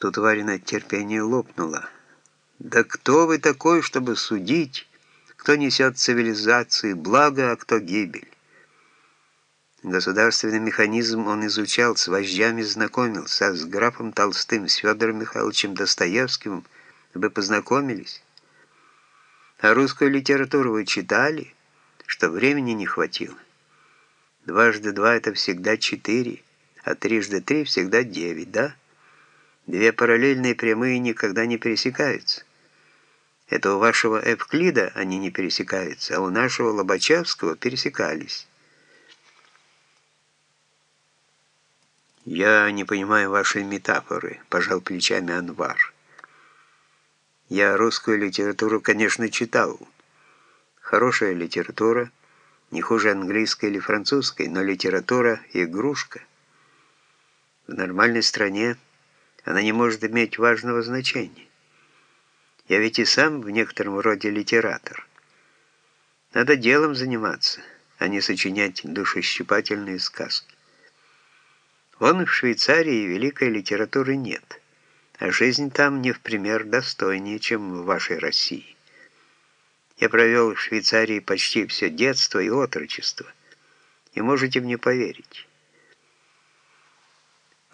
Тут Варина терпение лопнуло. «Да кто вы такой, чтобы судить, кто несет цивилизации благо, а кто гибель?» Государственный механизм он изучал, с вождями знакомился, с графом Толстым, с Федором Михайловичем Достоевским вы познакомились. А русскую литературу вы читали, что времени не хватило. Дважды два — это всегда четыре, а трижды три — всегда девять, да? Две параллельные прямые никогда не пересекаются. Это у вашего Эвклида они не пересекаются, а у нашего Лобачевского пересекались. «Я не понимаю вашей метафоры», — пожал плечами Анвар. «Я русскую литературу, конечно, читал. Хорошая литература, не хуже английской или французской, но литература — игрушка. В нормальной стране она не может иметь важного значения. Я ведь и сам в некотором роде литератор. Надо делом заниматься, а не сочинять душещипательные сказки. Вон в Швейцарии великой литературы нет, а жизнь там не в пример достойнее, чем в вашей России. Я провел в Швейцарии почти все детство и отрочество, и можете мне поверить.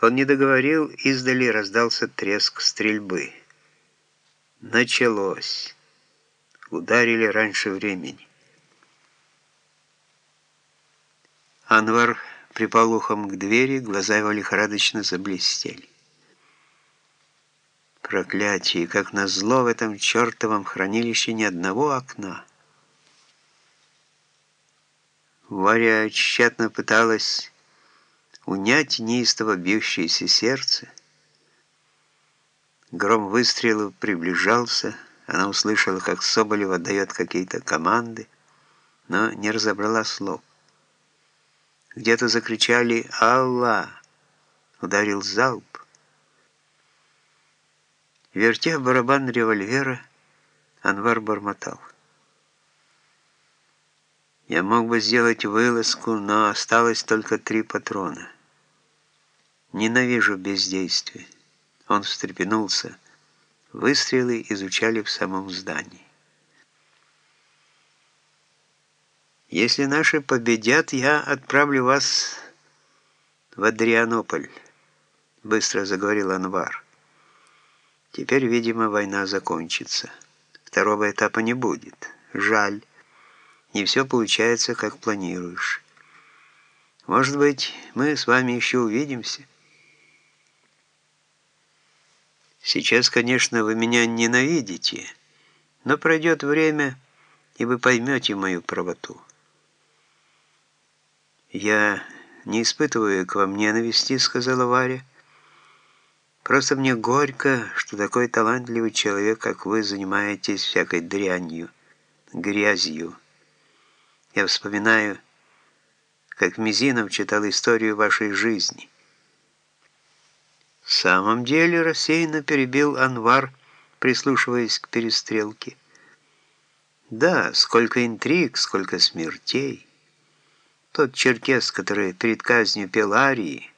Он не договорил, издали раздался треск стрельбы. Началось. Ударили раньше времени. Анвар припал ухом к двери, глаза его лихорадочно заблестели. Проклятие, как назло в этом чертовом хранилище ни одного окна. Варя тщетно пыталась унять неистово бьющееся сердце. Гром выстрелов приближался, она услышала, как Соболев отдает какие-то команды, но не разобрала слов. Где-то закричали «Алла!» Ударил залп. Вертя барабан револьвера, Анвар бормотал. Я мог бы сделать вылазку, но осталось только три патрона. Ненавижу бездействие. Он встрепенулся. Выстрелы изучали в самом здании. Если наши победят, я отправлю вас в Адрианополь, быстро заговорил Анвар. Теперь, видимо, война закончится. Второго этапа не будет. Жаль. Не все получается, как планируешь. Может быть, мы с вами еще увидимся. Сейчас, конечно, вы меня ненавидите, но пройдет время, и вы поймете мою правоту. «Я не испытываю к вам ненависти», — сказала Варя. «Просто мне горько, что такой талантливый человек, как вы, занимаетесь всякой дрянью, грязью. Я вспоминаю, как Мизинов читал историю вашей жизни». «В самом деле», — рассеянно перебил Анвар, прислушиваясь к перестрелке. «Да, сколько интриг, сколько смертей». Тот черкес, который перед казнью пел арии,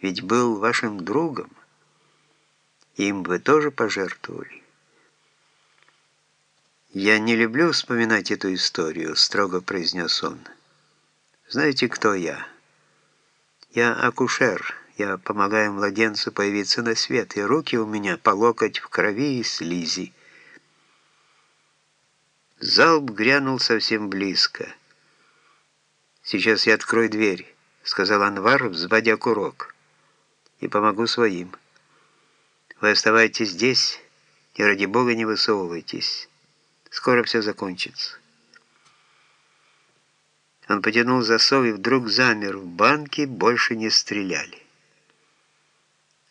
ведь был вашим другом. Им вы тоже пожертвовали. «Я не люблю вспоминать эту историю», — строго произнес он. «Знаете, кто я? Я акушер. Я помогаю младенцу появиться на свет, и руки у меня по локоть в крови и слизи». Залп грянул совсем близко. «Сейчас я открою дверь», — сказал Анвар, взводя курок, — «и помогу своим. Вы оставайтесь здесь и, ради бога, не высовывайтесь. Скоро все закончится». Он потянул засов и вдруг замер. В банке больше не стреляли.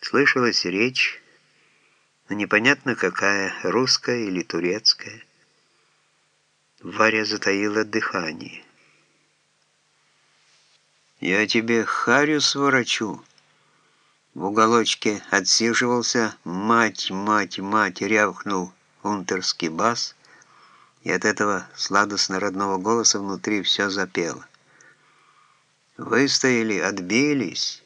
Слышалась речь, но непонятно какая, русская или турецкая. Варя затаила дыхание. «Я тебе харю сворачу». В уголочке отсиживался «Мать, мать, мать!» рявкнул унтерский бас, и от этого сладостно-родного голоса внутри все запело. Выстояли, отбились.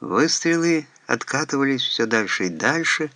Выстрелы откатывались все дальше и дальше,